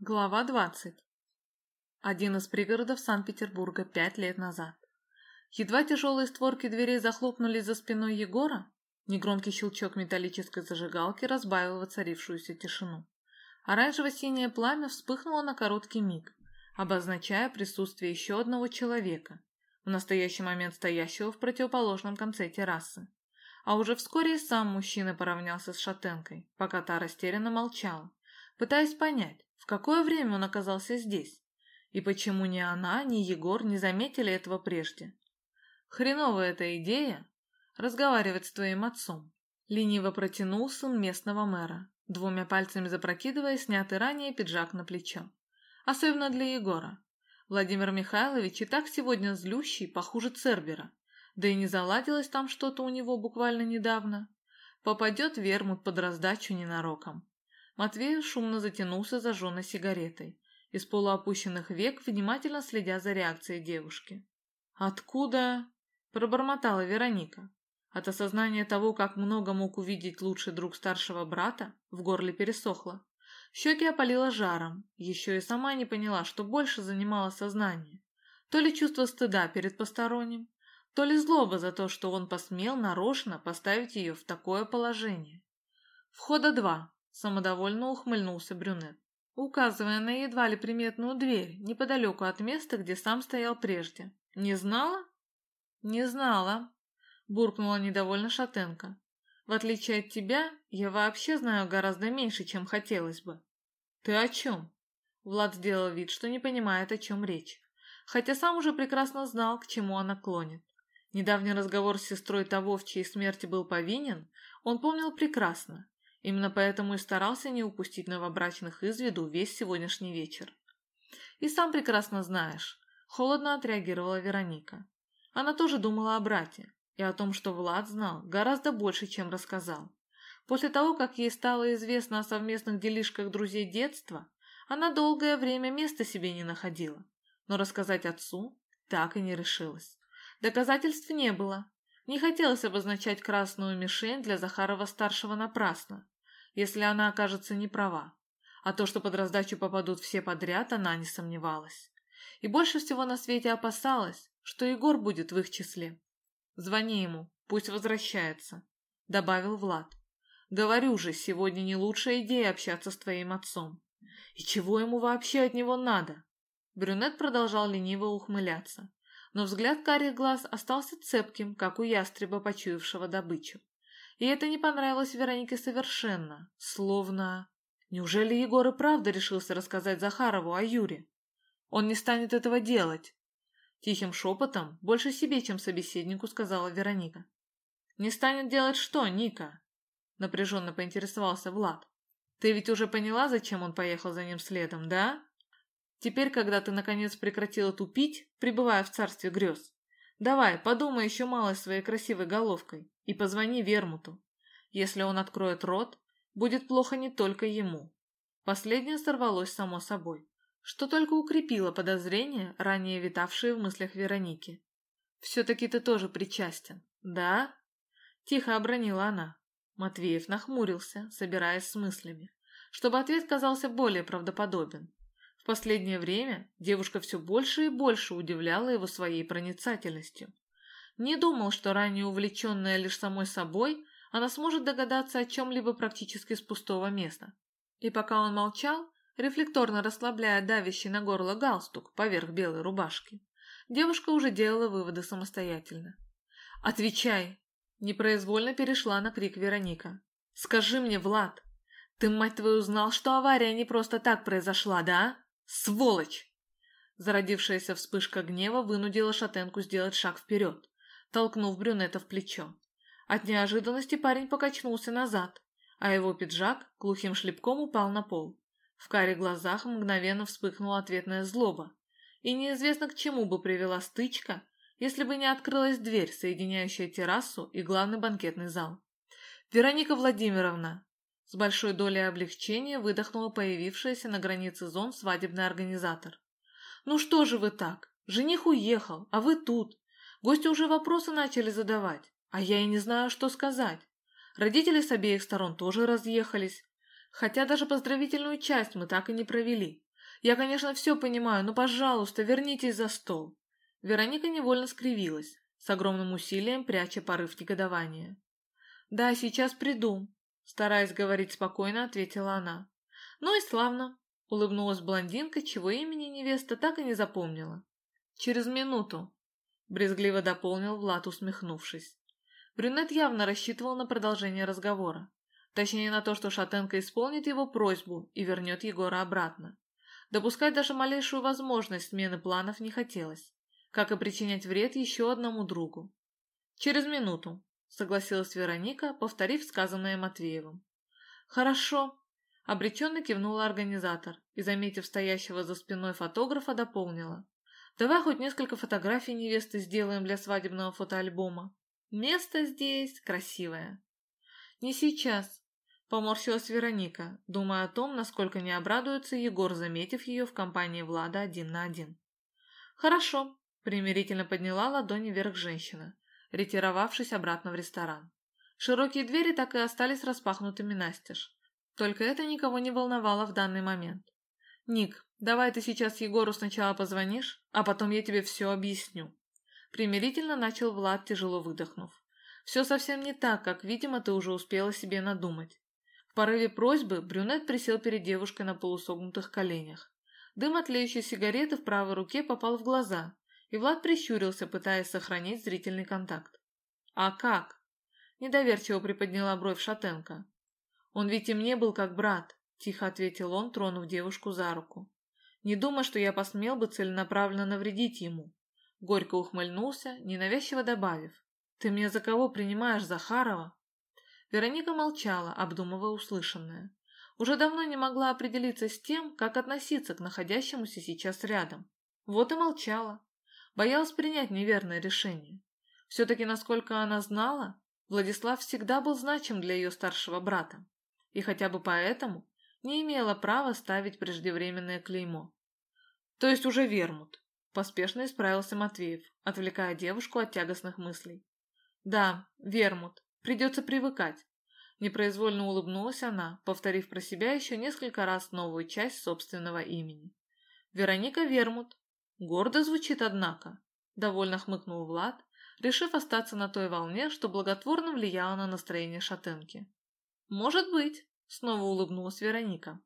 Глава 20. Один из пригородов Санкт-Петербурга пять лет назад. Едва тяжелые створки дверей захлопнулись за спиной Егора, негромкий щелчок металлической зажигалки разбавил воцарившуюся тишину. Оранжево-синее пламя вспыхнуло на короткий миг, обозначая присутствие еще одного человека, в настоящий момент стоящего в противоположном конце террасы. А уже вскоре и сам мужчина поравнялся с шатенкой, пока та растерянно молчала, пытаясь понять, в какое время он оказался здесь? И почему ни она, ни Егор не заметили этого прежде? Хреновая эта идея — разговаривать с твоим отцом. Лениво протянул сын местного мэра, двумя пальцами запрокидывая снятый ранее пиджак на плечо. Особенно для Егора. Владимир Михайлович и так сегодня злющий, похуже Цербера. Да и не заладилось там что-то у него буквально недавно. Попадет Вермут под раздачу ненароком. Матвей шумно затянулся зажженной сигаретой, из полуопущенных век внимательно следя за реакцией девушки. «Откуда?» – пробормотала Вероника. От осознания того, как много мог увидеть лучший друг старшего брата, в горле пересохло. Щеки опалило жаром, еще и сама не поняла, что больше занимало сознание. То ли чувство стыда перед посторонним, то ли злоба за то, что он посмел нарочно поставить ее в такое положение. Входа два, Самодовольно ухмыльнулся брюнет, указывая на едва ли приметную дверь неподалеку от места, где сам стоял прежде. «Не знала?» «Не знала», — буркнула недовольно Шатенко. «В отличие от тебя, я вообще знаю гораздо меньше, чем хотелось бы». «Ты о чем?» Влад сделал вид, что не понимает, о чем речь, хотя сам уже прекрасно знал, к чему она клонит. Недавний разговор с сестрой того, в чьей смерти был повинен, он помнил прекрасно, Именно поэтому и старался не упустить новобрачных из виду весь сегодняшний вечер. И сам прекрасно знаешь, холодно отреагировала Вероника. Она тоже думала о брате и о том, что Влад знал гораздо больше, чем рассказал. После того, как ей стало известно о совместных делишках друзей детства, она долгое время места себе не находила, но рассказать отцу так и не решилась. Доказательств не было, не хотелось обозначать красную мишень для Захарова-старшего напрасно, если она окажется не права. А то, что под раздачу попадут все подряд, она не сомневалась. И больше всего на свете опасалась, что Егор будет в их числе. «Звони ему, пусть возвращается», — добавил Влад. «Говорю же, сегодня не лучшая идея общаться с твоим отцом. И чего ему вообще от него надо?» Брюнет продолжал лениво ухмыляться но взгляд карих глаз остался цепким, как у ястреба, почуявшего добычу. И это не понравилось Веронике совершенно, словно... Неужели Егор и правда решился рассказать Захарову о Юре? Он не станет этого делать. Тихим шепотом, больше себе, чем собеседнику, сказала Вероника. «Не станет делать что, Ника?» Напряженно поинтересовался Влад. «Ты ведь уже поняла, зачем он поехал за ним следом, да?» Теперь, когда ты наконец прекратила тупить, пребывая в царстве грез, давай, подумай еще мало своей красивой головкой и позвони Вермуту. Если он откроет рот, будет плохо не только ему. Последнее сорвалось само собой, что только укрепило подозрения, ранее витавшие в мыслях Вероники. «Все-таки ты тоже причастен, да?» Тихо обронила она. Матвеев нахмурился, собираясь с мыслями, чтобы ответ казался более правдоподобен последнее время девушка все больше и больше удивляла его своей проницательностью. Не думал, что ранее увлеченная лишь самой собой, она сможет догадаться о чем-либо практически с пустого места. И пока он молчал, рефлекторно расслабляя давящий на горло галстук поверх белой рубашки, девушка уже делала выводы самостоятельно. «Отвечай!» – непроизвольно перешла на крик Вероника. «Скажи мне, Влад, ты, мать твою, знал, что авария не просто так произошла, да?» «Сволочь!» Зародившаяся вспышка гнева вынудила шатенку сделать шаг вперед, толкнув брюнета в плечо. От неожиданности парень покачнулся назад, а его пиджак глухим шлепком упал на пол. В каре глазах мгновенно вспыхнула ответная злоба, и неизвестно к чему бы привела стычка, если бы не открылась дверь, соединяющая террасу и главный банкетный зал. «Вероника Владимировна!» С большой долей облегчения выдохнула появившаяся на границе зон свадебный организатор. «Ну что же вы так? Жених уехал, а вы тут. Гости уже вопросы начали задавать, а я и не знаю, что сказать. Родители с обеих сторон тоже разъехались, хотя даже поздравительную часть мы так и не провели. Я, конечно, все понимаю, но, пожалуйста, вернитесь за стол». Вероника невольно скривилась, с огромным усилием пряча порыв негодования. «Да, сейчас приду», — стараясь говорить спокойно, ответила она. «Ну и славно», — улыбнулась блондинка, чего имени невеста так и не запомнила. «Через минуту», — брезгливо дополнил Влад, усмехнувшись. Брюнет явно рассчитывал на продолжение разговора. Точнее, на то, что Шатенко исполнит его просьбу и вернет Егора обратно. Допускать даже малейшую возможность смены планов не хотелось, как и причинять вред еще одному другу. «Через минуту», — согласилась Вероника, повторив сказанное Матвеевым. «Хорошо», — обреченно кивнула организатор и, заметив стоящего за спиной фотографа, дополнила. «Давай хоть несколько фотографий невесты сделаем для свадебного фотоальбома. Место здесь красивое». «Не сейчас», — поморщилась Вероника, думая о том, насколько не обрадуется Егор, заметив ее в компании Влада один на один. «Хорошо», — примирительно подняла ладони вверх женщина, ретировавшись обратно в ресторан. Широкие двери так и остались распахнутыми настежь. Только это никого не волновало в данный момент. «Ник, давай ты сейчас Егору сначала позвонишь, а потом я тебе все объясню». Примирительно начал Влад, тяжело выдохнув. Все совсем не так, как, видимо, ты уже успела себе надумать. В порыве просьбы брюнет присел перед девушкой на полусогнутых коленях. Дым от леющей сигареты в правой руке попал в глаза, и Влад прищурился, пытаясь сохранить зрительный контакт. «А как?» – недоверчиво приподняла бровь Шатенко. «Он ведь и мне был как брат», – тихо ответил он, тронув девушку за руку. «Не думай, что я посмел бы целенаправленно навредить ему». Горько ухмыльнулся, ненавязчиво добавив. «Ты меня за кого принимаешь, Захарова?» Вероника молчала, обдумывая услышанное. Уже давно не могла определиться с тем, как относиться к находящемуся сейчас рядом. Вот и молчала. Боялась принять неверное решение. Все-таки, насколько она знала, Владислав всегда был значим для ее старшего брата. И хотя бы поэтому не имела права ставить преждевременное клеймо. То есть уже вермут. Поспешно исправился Матвеев, отвлекая девушку от тягостных мыслей. Да, вермут. Придется привыкать. Непроизвольно улыбнулась она, повторив про себя еще несколько раз новую часть собственного имени. Вероника Вермут. Гордо звучит, однако. Довольно хмыкнул Влад, решив остаться на той волне, что благотворно влияло на настроение шатенки. «Может быть», — снова улыбнулась Вероника.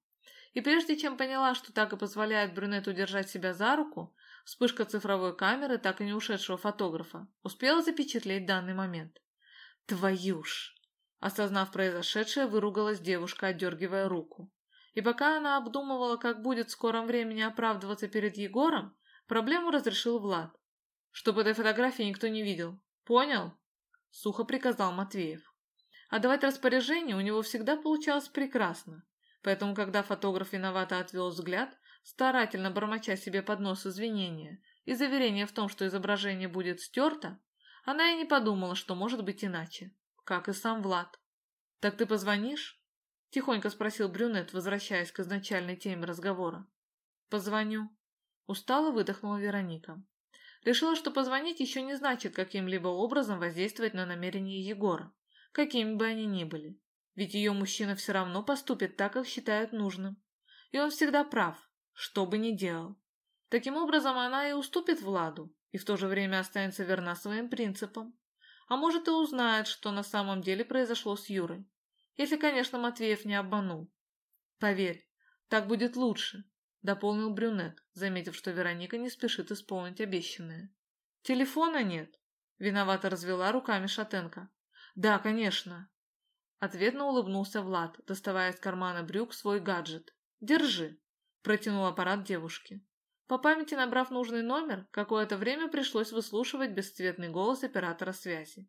И прежде чем поняла, что так и позволяет брюнету держать себя за руку, Вспышка цифровой камеры, так и не ушедшего фотографа, успела запечатлеть данный момент. «Твою ж!» Осознав произошедшее, выругалась девушка, отдергивая руку. И пока она обдумывала, как будет в скором времени оправдываться перед Егором, проблему разрешил Влад. «Чтобы этой фотографии никто не видел. Понял?» Сухо приказал Матвеев. А давать распоряжение у него всегда получалось прекрасно. Поэтому, когда фотограф виновато отвел взгляд, старательно бормоча себе под нос извинения и заверение в том, что изображение будет стерто, она и не подумала, что может быть иначе, как и сам Влад. «Так ты позвонишь?» – тихонько спросил брюнет, возвращаясь к изначальной теме разговора. «Позвоню». Устало выдохнула Вероника. Решила, что позвонить еще не значит каким-либо образом воздействовать на намерения Егора, какими бы они ни были. Ведь ее мужчина все равно поступит так, как считает нужным. И он всегда прав, что бы ни делал. Таким образом, она и уступит Владу, и в то же время останется верна своим принципам. А может и узнает, что на самом деле произошло с Юрой. Если, конечно, Матвеев не обманул. Поверь, так будет лучше, дополнил брюнет, заметив, что Вероника не спешит исполнить обещанное. Телефона нет, виновато развела руками Шатенко. Да, конечно. Ответно улыбнулся Влад, доставая из кармана брюк свой гаджет. Держи. Протянул аппарат девушке. По памяти набрав нужный номер, какое-то время пришлось выслушивать бесцветный голос оператора связи.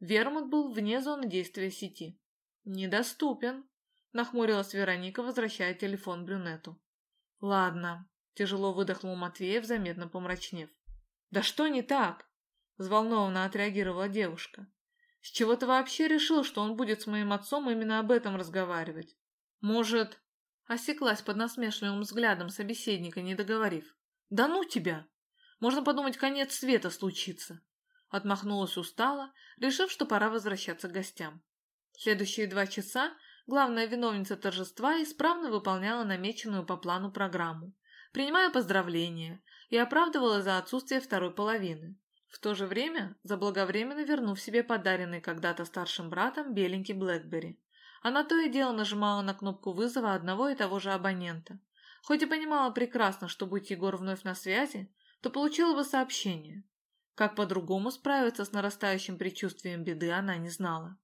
Вермут был вне зоны действия сети. «Недоступен», — нахмурилась Вероника, возвращая телефон брюнету. «Ладно», — тяжело выдохнул Матвеев, заметно помрачнев. «Да что не так?» — взволнованно отреагировала девушка. «С чего ты вообще решил, что он будет с моим отцом именно об этом разговаривать? Может...» Осеклась под насмешливым взглядом собеседника, не договорив. «Да ну тебя! Можно подумать, конец света случится!» Отмахнулась устало, решив, что пора возвращаться к гостям. Следующие два часа главная виновница торжества исправно выполняла намеченную по плану программу, принимая поздравления, и оправдывала за отсутствие второй половины. В то же время заблаговременно вернув себе подаренный когда-то старшим братом беленький Блэкбери. Она то и дело нажимала на кнопку вызова одного и того же абонента. Хоть и понимала прекрасно, что будь Егор вновь на связи, то получила бы сообщение. Как по-другому справиться с нарастающим предчувствием беды она не знала.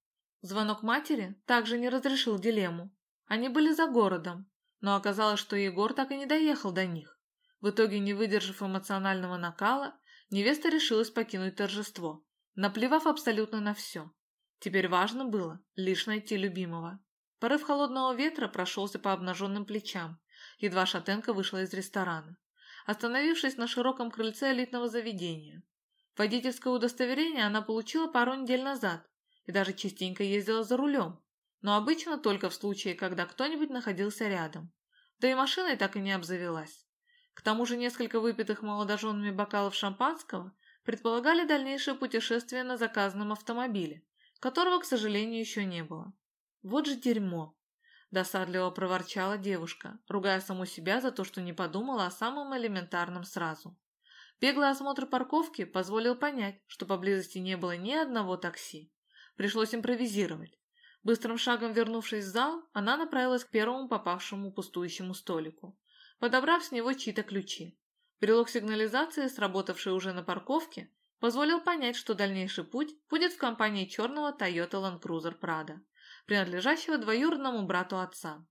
Звонок матери также не разрешил дилемму. Они были за городом, но оказалось, что Егор так и не доехал до них. В итоге, не выдержав эмоционального накала, невеста решилась покинуть торжество, наплевав абсолютно на все. Теперь важно было лишь найти любимого. Порыв холодного ветра прошелся по обнаженным плечам, едва Шатенко вышла из ресторана, остановившись на широком крыльце элитного заведения. Водительское удостоверение она получила пару недель назад и даже частенько ездила за рулем, но обычно только в случае, когда кто-нибудь находился рядом. Да и машиной так и не обзавелась. К тому же несколько выпитых молодоженами бокалов шампанского предполагали дальнейшее путешествие на заказанном автомобиле, которого, к сожалению, еще не было. Вот же дерьмо. Досадливо проворчала девушка, ругая саму себя за то, что не подумала о самом элементарном сразу. Беглый осмотр парковки позволил понять, что поблизости не было ни одного такси. Пришлось импровизировать. Быстрым шагом вернувшись в зал, она направилась к первому попавшему пустующему столику подобрав с него чьи-то ключи. Брелок сигнализации, сработавший уже на парковке, позволил понять, что дальнейший путь будет в компании черного Toyota Land Cruiser Prado, принадлежащего двоюродному брату отца.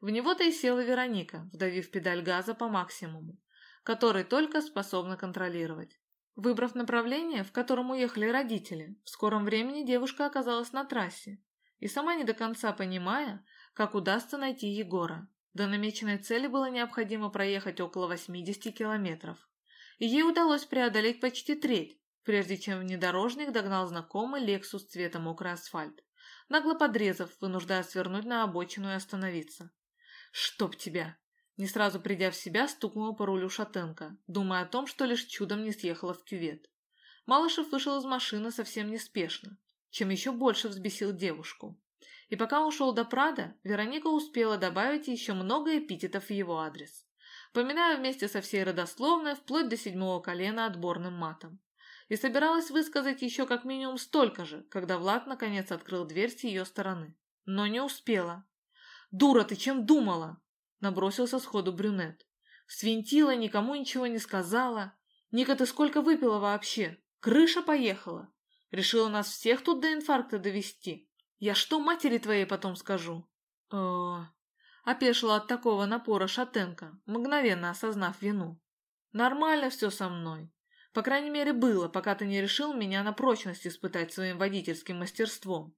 В него-то и села Вероника, вдавив педаль газа по максимуму, который только способна контролировать. Выбрав направление, в котором уехали родители, в скором времени девушка оказалась на трассе и сама не до конца понимая, как удастся найти Егора. До намеченной цели было необходимо проехать около 80 километров, и ей удалось преодолеть почти треть, прежде чем внедорожник догнал знакомый Лексус цвета мокрый асфальт, нагло подрезав, вынуждая свернуть на обочину и остановиться. «Чтоб тебя!» Не сразу придя в себя, стукнула по рулю шатенка, думая о том, что лишь чудом не съехала в кювет. Малышев вышел из машины совсем неспешно, чем еще больше взбесил девушку. И пока он шел до Прада, Вероника успела добавить еще много эпитетов в его адрес, поминая вместе со всей родословной вплоть до седьмого колена отборным матом. И собиралась высказать еще как минимум столько же, когда Влад наконец открыл дверь с ее стороны. Но не успела. «Дура, ты чем думала?» Набросился сходу брюнет. «Свинтила, никому ничего не сказала. Ника, ты сколько выпила вообще? Крыша поехала. Решила нас всех тут до инфаркта довести. Я что матери твоей потом скажу? Э, опешила от такого напора Шатенко, мгновенно осознав вину. Нормально все со мной. По крайней мере, было, пока ты не решил меня на прочность испытать своим водительским мастерством.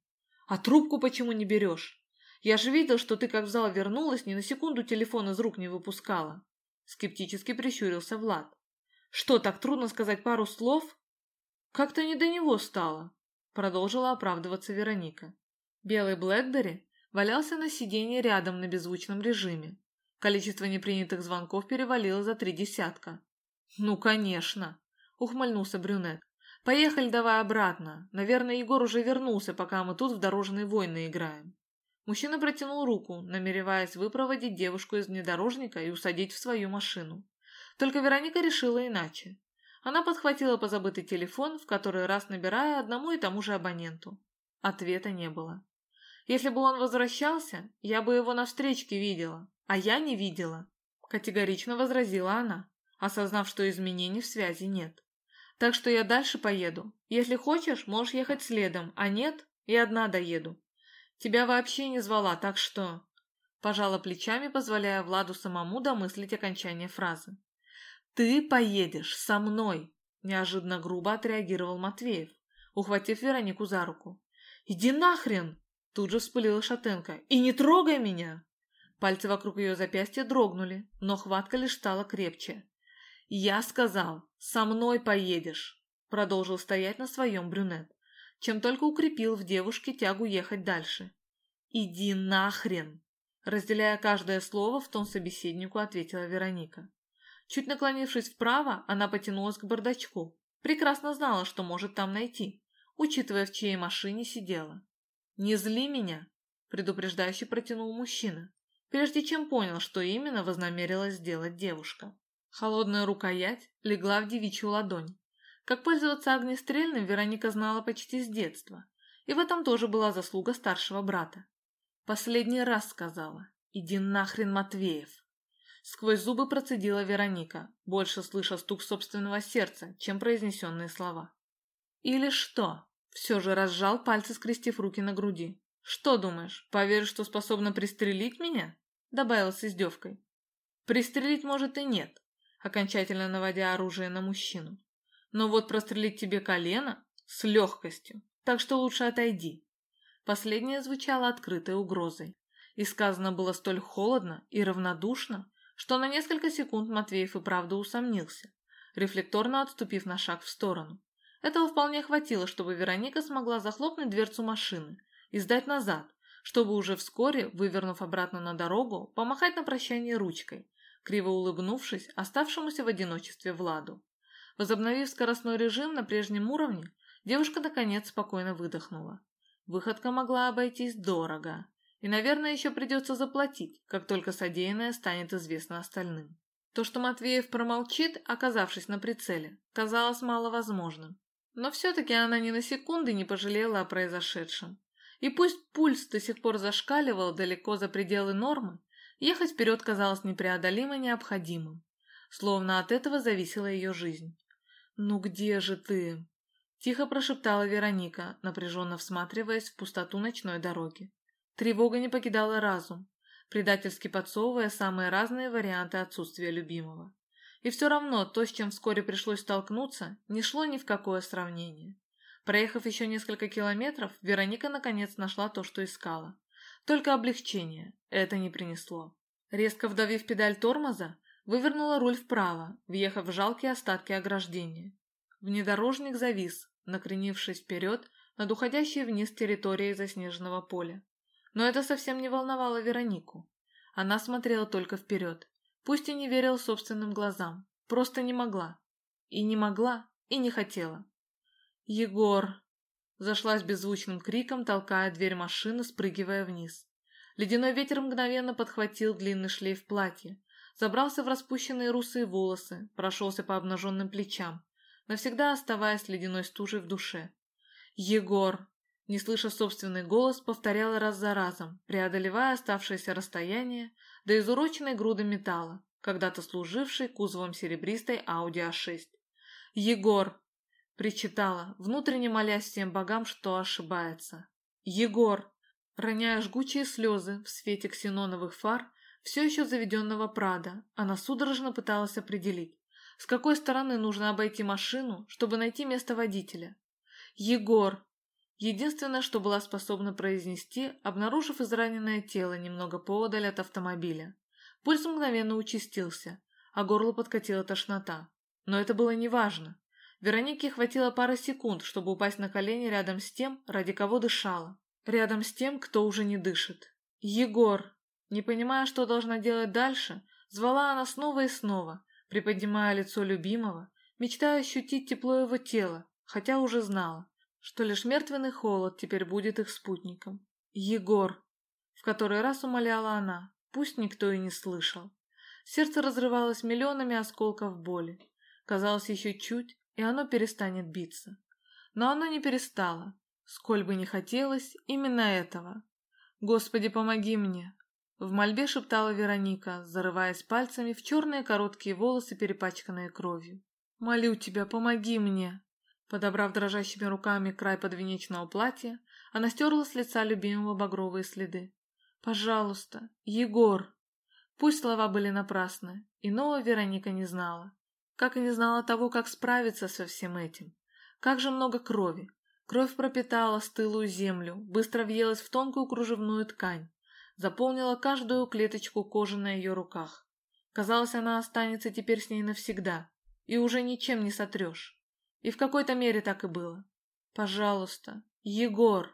А трубку почему не берешь? Я же видел, что ты как в зал вернулась, ни на секунду телефон из рук не выпускала. Скептически прищурился Влад. Что, так трудно сказать пару слов? Как-то не до него стало, продолжила оправдываться Вероника. Белый Блэкбери валялся на сиденье рядом на беззвучном режиме. Количество непринятых звонков перевалило за три десятка. «Ну, конечно!» — ухмыльнулся брюнет. «Поехали давай обратно. Наверное, Егор уже вернулся, пока мы тут в дорожные войны играем». Мужчина протянул руку, намереваясь выпроводить девушку из внедорожника и усадить в свою машину. Только Вероника решила иначе. Она подхватила позабытый телефон, в который раз набирая одному и тому же абоненту. Ответа не было. Если бы он возвращался, я бы его на встречке видела, а я не видела», — категорично возразила она, осознав, что изменений в связи нет. «Так что я дальше поеду. Если хочешь, можешь ехать следом, а нет, и одна доеду. Тебя вообще не звала, так что...» Пожала плечами, позволяя Владу самому домыслить окончание фразы. «Ты поедешь со мной!» Неожиданно грубо отреагировал Матвеев, ухватив Веронику за руку. «Иди нахрен!» Тут же вспылила Шатенко. «И не трогай меня!» Пальцы вокруг ее запястья дрогнули, но хватка лишь стала крепче. «Я сказал, со мной поедешь!» Продолжил стоять на своем брюнет, чем только укрепил в девушке тягу ехать дальше. «Иди нахрен!» Разделяя каждое слово, в том собеседнику ответила Вероника. Чуть наклонившись вправо, она потянулась к бардачку. Прекрасно знала, что может там найти, учитывая, в чьей машине сидела. «Не зли меня!» – предупреждающе протянул мужчина, прежде чем понял, что именно вознамерилась сделать девушка. Холодная рукоять легла в девичью ладонь. Как пользоваться огнестрельным Вероника знала почти с детства. И в этом тоже была заслуга старшего брата. Последний раз сказала «Иди нахрен, Матвеев!» Сквозь зубы процедила Вероника, больше слыша стук собственного сердца, чем произнесенные слова. «Или что?» Все же разжал пальцы, скрестив руки на груди. «Что думаешь, поверишь, что способна пристрелить меня?» Добавил с издевкой. «Пристрелить, может, и нет, окончательно наводя оружие на мужчину. Но вот прострелить тебе колено с легкостью, так что лучше отойди». Последнее звучало открытой угрозой. И сказано было столь холодно и равнодушно, что на несколько секунд Матвеев и правда усомнился, рефлекторно отступив на шаг в сторону. Этого вполне хватило, чтобы Вероника смогла захлопнуть дверцу машины и сдать назад, чтобы уже вскоре, вывернув обратно на дорогу, помахать на прощание ручкой, криво улыбнувшись оставшемуся в одиночестве Владу. Возобновив скоростной режим на прежнем уровне, девушка наконец спокойно выдохнула. Выходка могла обойтись дорого, и, наверное, еще придется заплатить, как только содеянное станет известно остальным. То, что Матвеев промолчит, оказавшись на прицеле, казалось маловозможным. Но все-таки она ни на секунды не пожалела о произошедшем. И пусть пульс до сих пор зашкаливал далеко за пределы нормы, ехать вперед казалось непреодолимо необходимым. Словно от этого зависела ее жизнь. «Ну где же ты?» Тихо прошептала Вероника, напряженно всматриваясь в пустоту ночной дороги. Тревога не покидала разум, предательски подсовывая самые разные варианты отсутствия любимого. И все равно то, с чем вскоре пришлось столкнуться, не шло ни в какое сравнение. Проехав еще несколько километров, Вероника наконец нашла то, что искала. Только облегчение это не принесло. Резко вдавив педаль тормоза, вывернула руль вправо, въехав в жалкие остатки ограждения. Внедорожник завис, накренившись вперед над уходящей вниз территорией заснеженного поля. Но это совсем не волновало Веронику. Она смотрела только вперед, пусть и не верила собственным глазам, просто не могла. И не могла, и не хотела. «Егор!» Зашлась беззвучным криком, толкая дверь машины, спрыгивая вниз. Ледяной ветер мгновенно подхватил длинный шлейф платья, забрался в распущенные русые волосы, прошелся по обнаженным плечам, навсегда оставаясь ледяной стужей в душе. «Егор!» Не слыша собственный голос, повторяла раз за разом, преодолевая оставшееся расстояние до изуроченной груды металла, когда-то служившей кузовом серебристой Audi A6. «Егор!» — причитала, внутренне молясь всем богам, что ошибается. «Егор!» Роняя жгучие слезы в свете ксеноновых фар, все еще заведенного Прада, она судорожно пыталась определить, с какой стороны нужно обойти машину, чтобы найти место водителя. «Егор!» Единственное, что была способна произнести, обнаружив израненное тело немного поодаль от автомобиля. Пульс мгновенно участился, а горло подкатила тошнота. Но это было неважно. Веронике хватило пары секунд, чтобы упасть на колени рядом с тем, ради кого дышала. Рядом с тем, кто уже не дышит. «Егор!» Не понимая, что должна делать дальше, звала она снова и снова, приподнимая лицо любимого, мечтая ощутить тепло его тела, хотя уже знала, что лишь мертвенный холод теперь будет их спутником. «Егор!» В который раз умоляла она, пусть никто и не слышал. Сердце разрывалось миллионами осколков боли. Казалось, еще чуть, и оно перестанет биться. Но оно не перестало, сколь бы не хотелось именно этого. «Господи, помоги мне!» В мольбе шептала Вероника, зарываясь пальцами в черные короткие волосы, перепачканные кровью. «Молю тебя, помоги мне!» Подобрав дрожащими руками край подвенечного платья, она стерла с лица любимого багровые следы. «Пожалуйста, Егор!» Пусть слова были напрасны, иного Вероника не знала. Как и не знала того, как справиться со всем этим. Как же много крови. Кровь пропитала стылую землю, быстро въелась в тонкую кружевную ткань, заполнила каждую клеточку кожи на ее руках. Казалось, она останется теперь с ней навсегда, и уже ничем не сотрешь. И в какой-то мере так и было. «Пожалуйста, Егор!»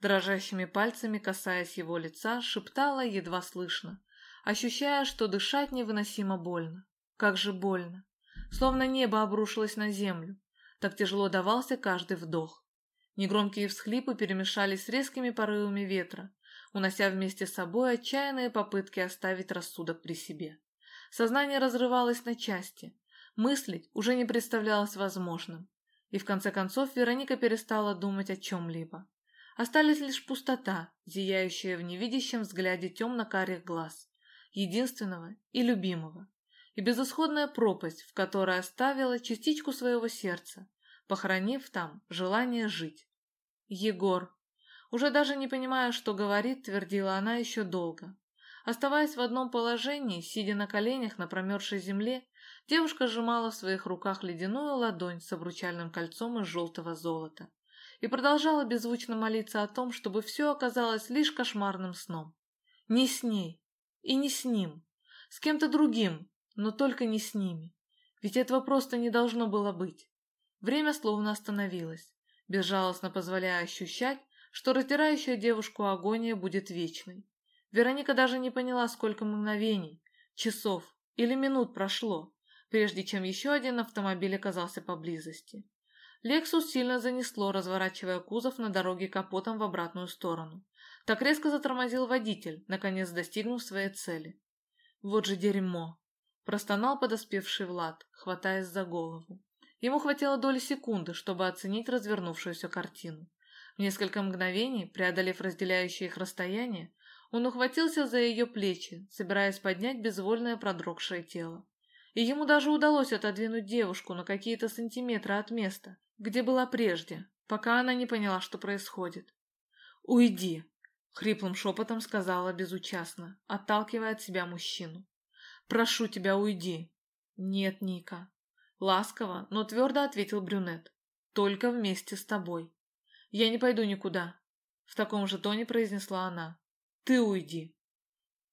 Дрожащими пальцами, касаясь его лица, шептала едва слышно, ощущая, что дышать невыносимо больно. Как же больно! Словно небо обрушилось на землю. Так тяжело давался каждый вдох. Негромкие всхлипы перемешались с резкими порывами ветра, унося вместе с собой отчаянные попытки оставить рассудок при себе. Сознание разрывалось на части. Мыслить уже не представлялось возможным. И в конце концов Вероника перестала думать о чем-либо. Остались лишь пустота, зияющая в невидящем взгляде темно-карих глаз, единственного и любимого, и безысходная пропасть, в которой оставила частичку своего сердца, похоронив там желание жить. Егор. Уже даже не понимая, что говорит, твердила она еще долго. Оставаясь в одном положении, сидя на коленях на промерзшей земле, девушка сжимала в своих руках ледяную ладонь с обручальным кольцом из желтого золота и продолжала беззвучно молиться о том, чтобы все оказалось лишь кошмарным сном. Не с ней и не с ним, с кем-то другим, но только не с ними, ведь этого просто не должно было быть. Время словно остановилось, безжалостно позволяя ощущать, что раздирающая девушку агония будет вечной. Вероника даже не поняла, сколько мгновений, часов или минут прошло, прежде чем еще один автомобиль оказался поблизости. Лексус сильно занесло, разворачивая кузов на дороге капотом в обратную сторону. Так резко затормозил водитель, наконец достигнув своей цели. «Вот же дерьмо!» – простонал подоспевший Влад, хватаясь за голову. Ему хватило доли секунды, чтобы оценить развернувшуюся картину. В несколько мгновений, преодолев разделяющее их расстояние, он ухватился за ее плечи, собираясь поднять безвольное продрогшее тело. И ему даже удалось отодвинуть девушку на какие-то сантиметры от места, где была прежде, пока она не поняла, что происходит. «Уйди!» — хриплым шепотом сказала безучастно, отталкивая от себя мужчину. «Прошу тебя, уйди!» «Нет, Ника!» Ласково, но твердо ответил брюнет. «Только вместе с тобой. Я не пойду никуда!» В таком же тоне произнесла она. «Ты уйди!»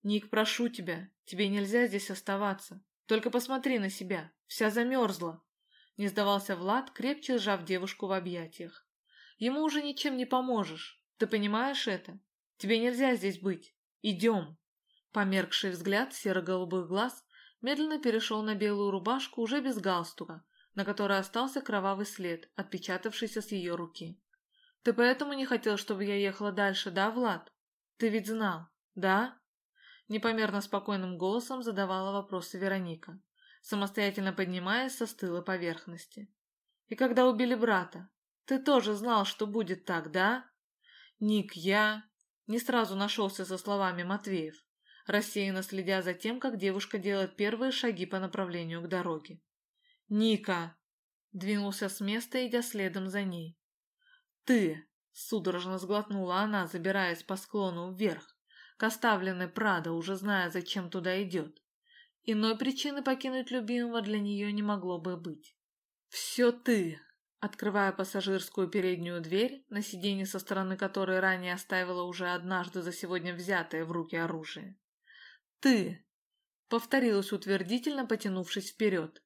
«Ник, прошу тебя, тебе нельзя здесь оставаться. Только посмотри на себя, вся замерзла!» Не сдавался Влад, крепче сжав девушку в объятиях. Ему уже ничем не поможешь. Ты понимаешь это? Тебе нельзя здесь быть. Идем. Померкший взгляд серо-голубых глаз медленно перешел на белую рубашку уже без галстука, на которой остался кровавый след, отпечатавшийся с ее руки. Ты поэтому не хотел, чтобы я ехала дальше, да, Влад? Ты ведь знал, да? Непомерно спокойным голосом задавала вопросы Вероника самостоятельно поднимаясь со стылой поверхности. «И когда убили брата, ты тоже знал, что будет так, да?» «Ник, я...» Не сразу нашелся со словами Матвеев, рассеянно следя за тем, как девушка делает первые шаги по направлению к дороге. «Ника!» Двинулся с места, идя следом за ней. «Ты!» — судорожно сглотнула она, забираясь по склону вверх, к оставленной Прадо, уже зная, зачем туда идет. Иной причины покинуть любимого для нее не могло бы быть. «Все ты!» Открывая пассажирскую переднюю дверь, на сиденье со стороны которой ранее оставила уже однажды за сегодня взятое в руки оружие. «Ты!» Повторилась утвердительно, потянувшись вперед.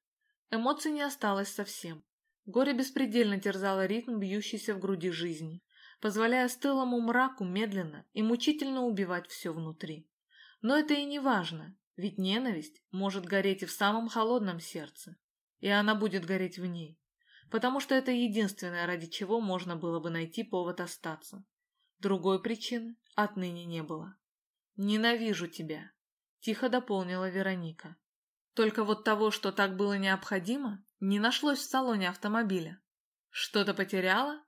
Эмоций не осталось совсем. Горе беспредельно терзало ритм, бьющийся в груди жизни, позволяя стылому мраку медленно и мучительно убивать все внутри. Но это и не важно. Ведь ненависть может гореть и в самом холодном сердце, и она будет гореть в ней, потому что это единственное, ради чего можно было бы найти повод остаться. Другой причины отныне не было. «Ненавижу тебя», — тихо дополнила Вероника. Только вот того, что так было необходимо, не нашлось в салоне автомобиля. Что-то потеряла?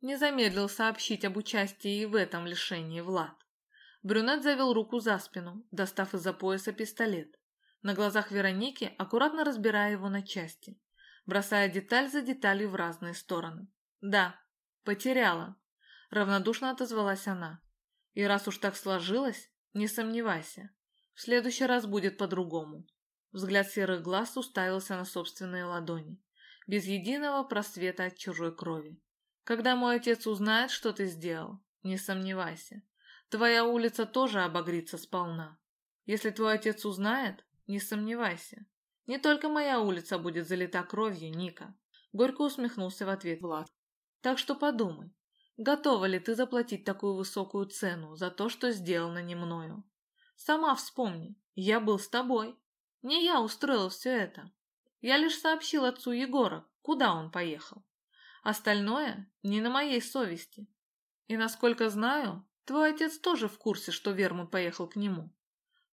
Не замедлил сообщить об участии и в этом лишении Влад. Брюнет завел руку за спину, достав из-за пояса пистолет. На глазах Вероники, аккуратно разбирая его на части, бросая деталь за деталью в разные стороны. «Да, потеряла», — равнодушно отозвалась она. «И раз уж так сложилось, не сомневайся, в следующий раз будет по-другому». Взгляд серых глаз уставился на собственные ладони, без единого просвета от чужой крови. «Когда мой отец узнает, что ты сделал, не сомневайся, Твоя улица тоже обогрится сполна. Если твой отец узнает, не сомневайся. Не только моя улица будет залита кровью, Ника. Горько усмехнулся в ответ Влад. Так что подумай, готова ли ты заплатить такую высокую цену за то, что сделано не мною? Сама вспомни, я был с тобой. Не я устроил все это. Я лишь сообщил отцу Егора, куда он поехал. Остальное не на моей совести. И насколько знаю, Твой отец тоже в курсе, что Вермут поехал к нему.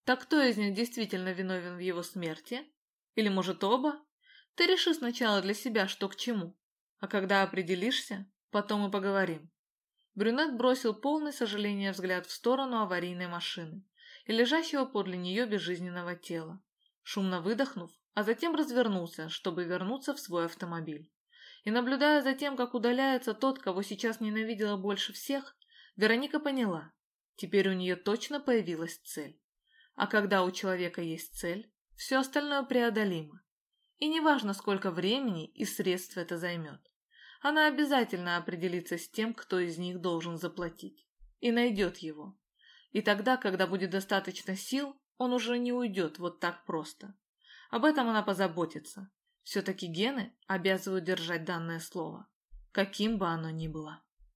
Так кто из них действительно виновен в его смерти? Или, может, оба? Ты реши сначала для себя, что к чему. А когда определишься, потом и поговорим. Брюнет бросил полный сожаления взгляд в сторону аварийной машины и лежащего подле нее безжизненного тела. Шумно выдохнув, а затем развернулся, чтобы вернуться в свой автомобиль. И наблюдая за тем, как удаляется тот, кого сейчас ненавидела больше всех, Вероника поняла, теперь у нее точно появилась цель. А когда у человека есть цель, все остальное преодолимо. И неважно, сколько времени и средств это займет. Она обязательно определится с тем, кто из них должен заплатить. И найдет его. И тогда, когда будет достаточно сил, он уже не уйдет вот так просто. Об этом она позаботится. Все-таки гены обязывают держать данное слово, каким бы оно ни было.